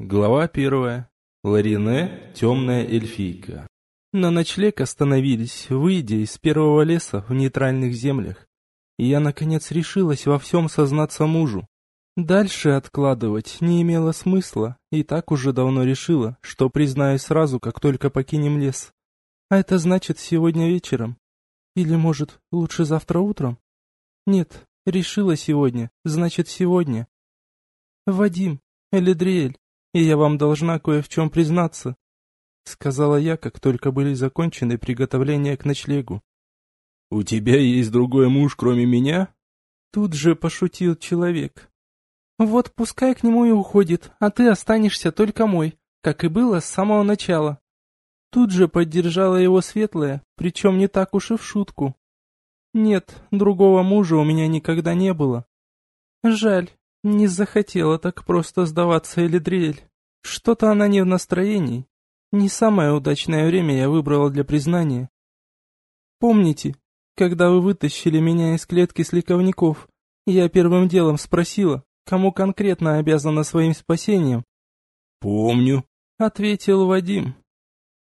Глава первая. Ларине, темная эльфийка. На ночлег остановились, выйдя из первого леса в нейтральных землях. И я, наконец, решилась во всем сознаться мужу. Дальше откладывать не имело смысла, и так уже давно решила, что признаюсь сразу, как только покинем лес. А это значит сегодня вечером. Или, может, лучше завтра утром? Нет, решила сегодня, значит сегодня. Вадим, Элидриэль, и я вам должна кое в чем признаться», — сказала я, как только были закончены приготовления к ночлегу. «У тебя есть другой муж, кроме меня?» Тут же пошутил человек. «Вот пускай к нему и уходит, а ты останешься только мой, как и было с самого начала». Тут же поддержала его светлая, причем не так уж и в шутку. «Нет, другого мужа у меня никогда не было. Жаль, не захотела так просто сдаваться Элидриэль. Что-то она не в настроении. Не самое удачное время я выбрала для признания. Помните, когда вы вытащили меня из клетки сликовников, я первым делом спросила, кому конкретно обязана своим спасением? «Помню», — ответил Вадим.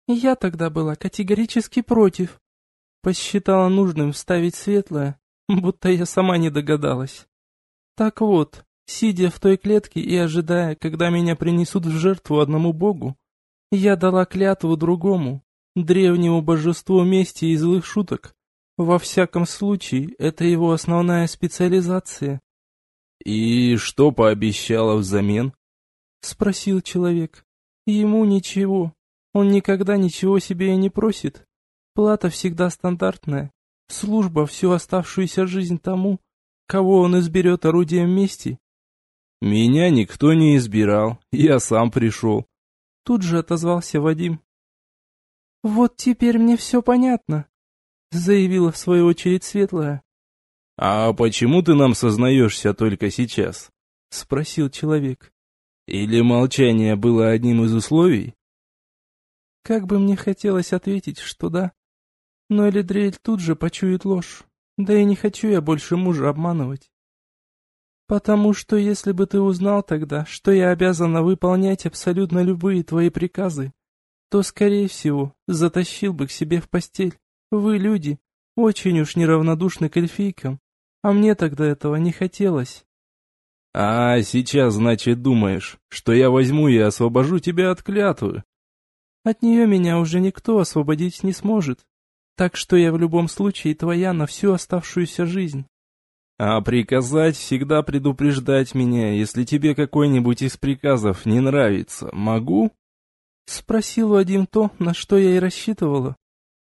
Я тогда была категорически против. Посчитала нужным вставить светлое, будто я сама не догадалась. Так вот, Сидя в той клетке и ожидая, когда меня принесут в жертву одному богу, я дала клятву другому, древнему божеству мести и злых шуток. Во всяком случае, это его основная специализация. «И что пообещала взамен?» — спросил человек. «Ему ничего. Он никогда ничего себе и не просит. Плата всегда стандартная. Служба всю оставшуюся жизнь тому, кого он изберет орудием мести «Меня никто не избирал, я сам пришел». Тут же отозвался Вадим. «Вот теперь мне все понятно», — заявила в свою очередь Светлая. «А почему ты нам сознаешься только сейчас?» — спросил человек. «Или молчание было одним из условий?» Как бы мне хотелось ответить, что да. Но Элидриэль тут же почует ложь. Да и не хочу я больше мужа обманывать. «Потому что если бы ты узнал тогда, что я обязана выполнять абсолютно любые твои приказы, то, скорее всего, затащил бы к себе в постель. Вы, люди, очень уж неравнодушны к эльфийкам, а мне тогда этого не хотелось». «А сейчас, значит, думаешь, что я возьму и освобожу тебя от клятвы?» «От нее меня уже никто освободить не сможет, так что я в любом случае твоя на всю оставшуюся жизнь». А приказать всегда предупреждать меня, если тебе какой-нибудь из приказов не нравится. Могу? Спросил Вадим то, на что я и рассчитывала.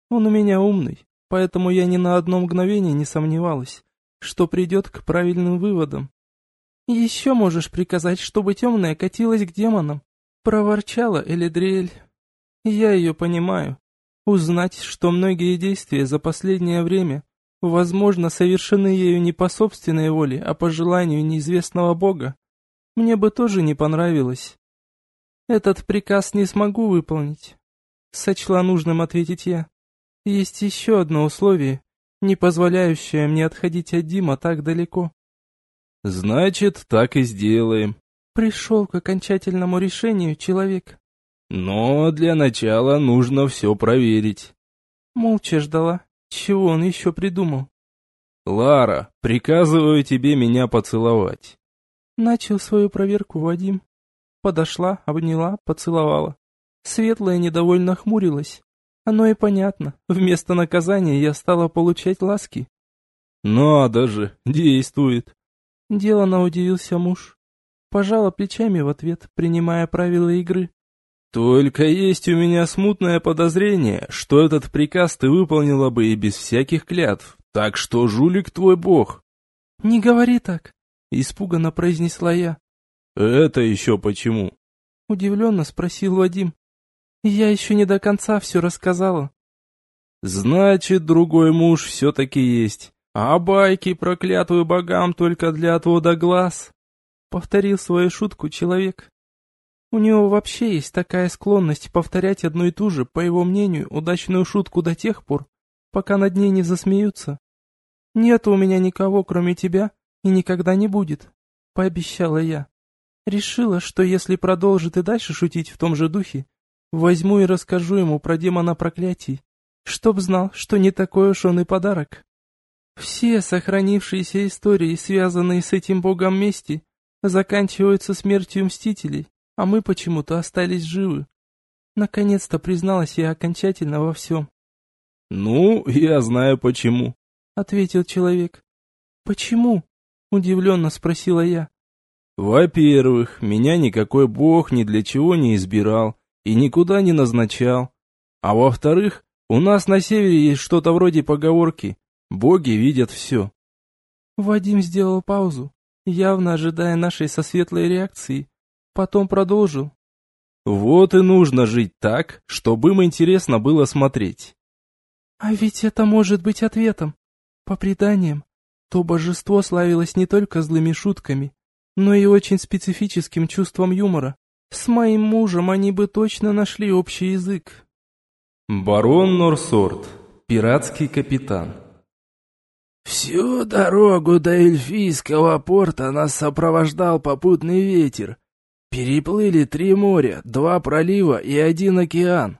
Он у меня умный, поэтому я ни на одно мгновение не сомневалась, что придет к правильным выводам. Еще можешь приказать, чтобы темная катилась к демонам. Проворчала Элидриэль. Я ее понимаю. Узнать, что многие действия за последнее время возможно, совершены ею не по собственной воле, а по желанию неизвестного бога, мне бы тоже не понравилось. Этот приказ не смогу выполнить. Сочла нужным ответить я. Есть еще одно условие, не позволяющее мне отходить от Дима так далеко. Значит, так и сделаем. Пришел к окончательному решению человек. Но для начала нужно все проверить. Молча ждала. Чего он еще придумал? Лара, приказываю тебе меня поцеловать. Начал свою проверку Вадим. Подошла, обняла, поцеловала. Светлая недовольно хмурилась. Оно и понятно. Вместо наказания я стала получать ласки. Надо же, действует. Делано удивился муж. Пожала плечами в ответ, принимая правила игры. Только есть у меня смутное подозрение, что этот приказ ты выполнила бы и без всяких клятв. Так что жулик твой бог. Не говори так, испуганно произнесла я. Это еще почему? Удивленно спросил Вадим. Я еще не до конца все рассказала. Значит, другой муж все-таки есть. А байки про клятву богам только для отвода глаз. Повторил свою шутку человек. У него вообще есть такая склонность повторять одну и ту же, по его мнению, удачную шутку до тех пор, пока над ней не засмеются. «Нет у меня никого, кроме тебя, и никогда не будет», — пообещала я. Решила, что если продолжит и дальше шутить в том же духе, возьму и расскажу ему про демона проклятий, чтоб знал, что не такой уж он и подарок. Все сохранившиеся истории, связанные с этим богом мести, заканчиваются смертью мстителей, а мы почему-то остались живы. Наконец-то призналась я окончательно во всем. «Ну, я знаю почему», — ответил человек. «Почему?» — удивленно спросила я. «Во-первых, меня никакой бог ни для чего не избирал и никуда не назначал. А во-вторых, у нас на севере есть что-то вроде поговорки «боги видят все». Вадим сделал паузу, явно ожидая нашей со светлой реакции. Потом продолжил. Вот и нужно жить так, чтобы им интересно было смотреть. А ведь это может быть ответом. По преданиям, то божество славилось не только злыми шутками, но и очень специфическим чувством юмора. С моим мужем они бы точно нашли общий язык. Барон Норсорт, пиратский капитан. Всю дорогу до эльфийского порта нас сопровождал попутный ветер. Переплыли три моря, два пролива и один океан.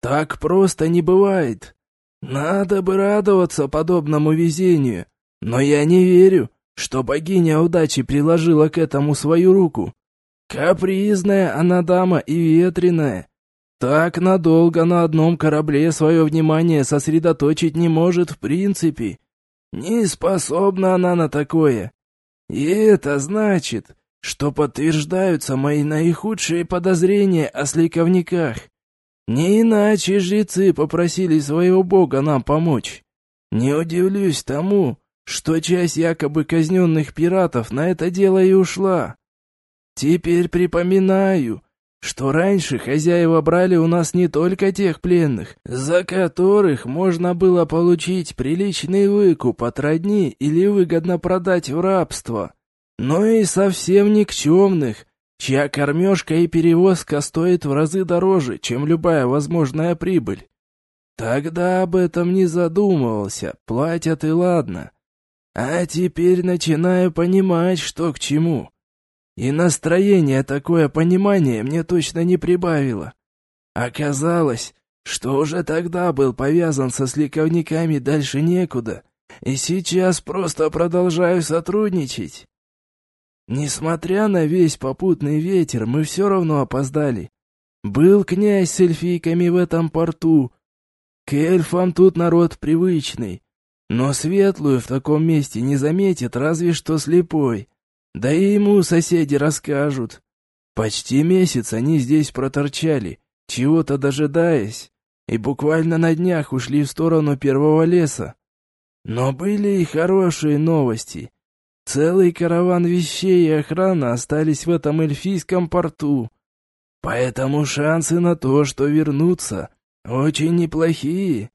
Так просто не бывает. Надо бы радоваться подобному везению, но я не верю, что богиня удачи приложила к этому свою руку. Капризная она дама и ветреная. Так надолго на одном корабле свое внимание сосредоточить не может в принципе. Не способна она на такое. И это значит, что подтверждаются мои наихудшие подозрения о сликовниках. Не иначе жрецы попросили своего бога нам помочь. Не удивлюсь тому, что часть якобы казненных пиратов на это дело и ушла. Теперь припоминаю, что раньше хозяева брали у нас не только тех пленных, за которых можно было получить приличный выкуп от родни или выгодно продать в рабство, но и совсем никчемных, чья кормежка и перевозка стоит в разы дороже, чем любая возможная прибыль. Тогда об этом не задумывался, платят и ладно. А теперь начинаю понимать, что к чему. И настроение такое понимание мне точно не прибавило. Оказалось, что уже тогда был повязан со сликовниками дальше некуда, и сейчас просто продолжаю сотрудничать. Несмотря на весь попутный ветер, мы все равно опоздали. Был князь с эльфийками в этом порту. К эльфам тут народ привычный, но светлую в таком месте не заметит разве что слепой. Да и ему соседи расскажут. Почти месяц они здесь проторчали, чего-то дожидаясь, и буквально на днях ушли в сторону первого леса. Но были и хорошие новости. Целый караван вещей и охрана остались в этом эльфийском порту. Поэтому шансы на то, что вернутся, очень неплохие.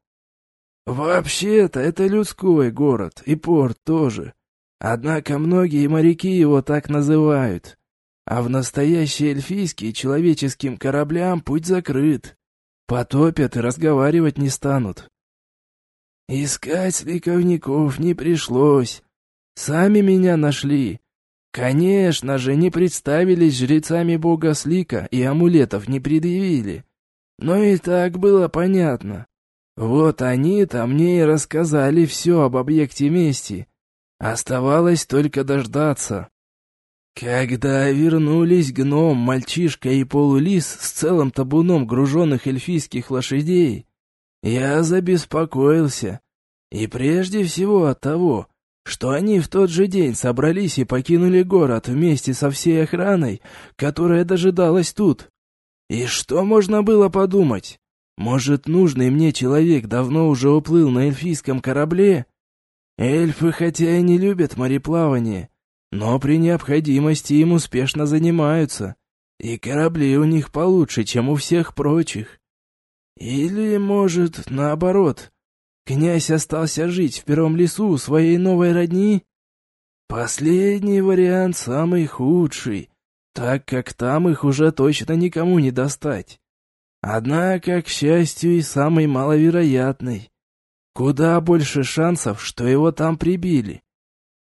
Вообще-то это людской город, и порт тоже. Однако многие моряки его так называют. А в настоящий эльфийский человеческим кораблям путь закрыт. Потопят и разговаривать не станут. Искать сликовников не пришлось. Сами меня нашли. Конечно же, не представились жрецами бога Слика и амулетов не предъявили. Но и так было понятно. Вот они-то мне и рассказали все об объекте мести. Оставалось только дождаться. Когда вернулись гном, мальчишка и полулис с целым табуном груженных эльфийских лошадей, я забеспокоился. И прежде всего от того, что они в тот же день собрались и покинули город вместе со всей охраной, которая дожидалась тут. И что можно было подумать? Может, нужный мне человек давно уже уплыл на эльфийском корабле Эльфы хотя и не любят мореплавание, но при необходимости им успешно занимаются, и корабли у них получше, чем у всех прочих. Или, может, наоборот, князь остался жить в первом лесу у своей новой родни? Последний вариант самый худший, так как там их уже точно никому не достать. Однако, к счастью, и самый маловероятный. Куда больше шансов, что его там прибили.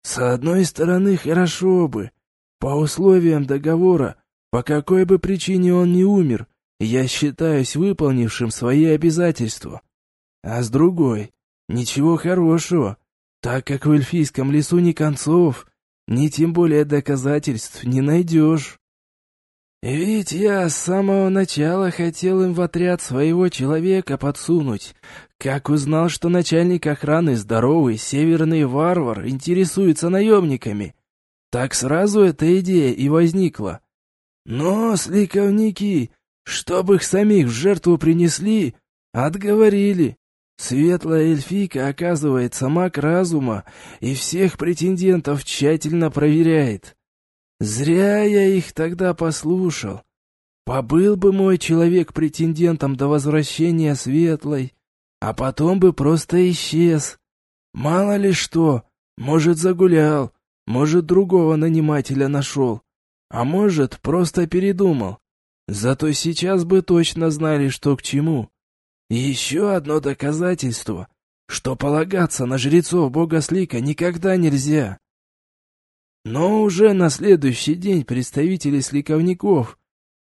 С одной стороны, хорошо бы. По условиям договора, по какой бы причине он не умер, я считаюсь выполнившим свои обязательства. А с другой, ничего хорошего, так как в эльфийском лесу ни концов, ни тем более доказательств не найдешь. Ведь я с самого начала хотел им в отряд своего человека подсунуть. Как узнал, что начальник охраны здоровый северный варвар интересуется наемниками, так сразу эта идея и возникла. Но сликовники, чтобы их самих в жертву принесли, отговорили. Светлая эльфийка, оказывается, маг разума и всех претендентов тщательно проверяет. Зря я их тогда послушал. Побыл бы мой человек претендентом до возвращения Светлой, а потом бы просто исчез. Мало ли что, может, загулял, может, другого нанимателя нашел, а может, просто передумал. Зато сейчас бы точно знали, что к чему. Еще одно доказательство, что полагаться на жрецов бога Слика никогда нельзя. Но уже на следующий день представители сликовников,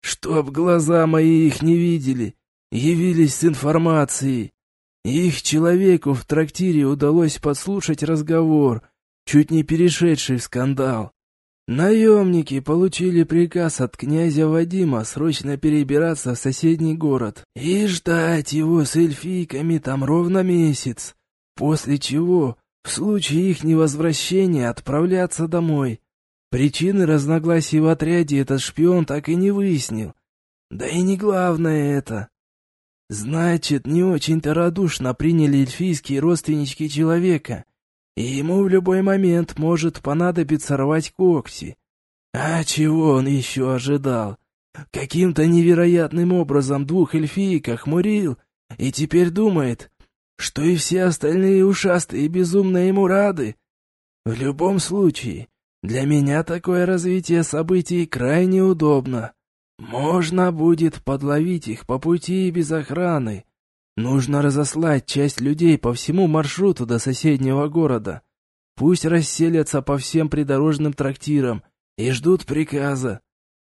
чтоб глаза мои их не видели, явились с информацией. Их человеку в трактире удалось подслушать разговор, чуть не перешедший в скандал. Наемники получили приказ от князя Вадима срочно перебираться в соседний город и ждать его с эльфийками там ровно месяц, после чего, в случае их невозвращения, отправляться домой. Причины разногласий в отряде этот шпион так и не выяснил. Да и не главное это. Значит, не очень-то радушно приняли эльфийские родственнички человека, и ему в любой момент может понадобиться рвать когти. А чего он еще ожидал? Каким-то невероятным образом двух эльфиек охмурил, и теперь думает, что и все остальные ушастые безумно ему рады. В любом случае, для меня такое развитие событий крайне удобно. Можно будет подловить их по пути без охраны, Нужно разослать часть людей по всему маршруту до соседнего города. Пусть расселятся по всем придорожным трактирам и ждут приказа.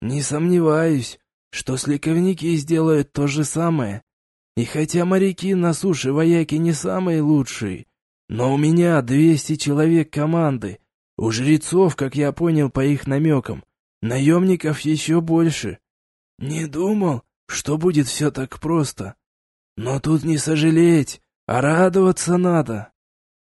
Не сомневаюсь, что сликовники сделают то же самое. И хотя моряки на суше вояки не самые лучшие, но у меня 200 человек команды. У жрецов, как я понял по их намекам, наемников еще больше. Не думал, что будет все так просто. Но тут не сожалеть, а радоваться надо.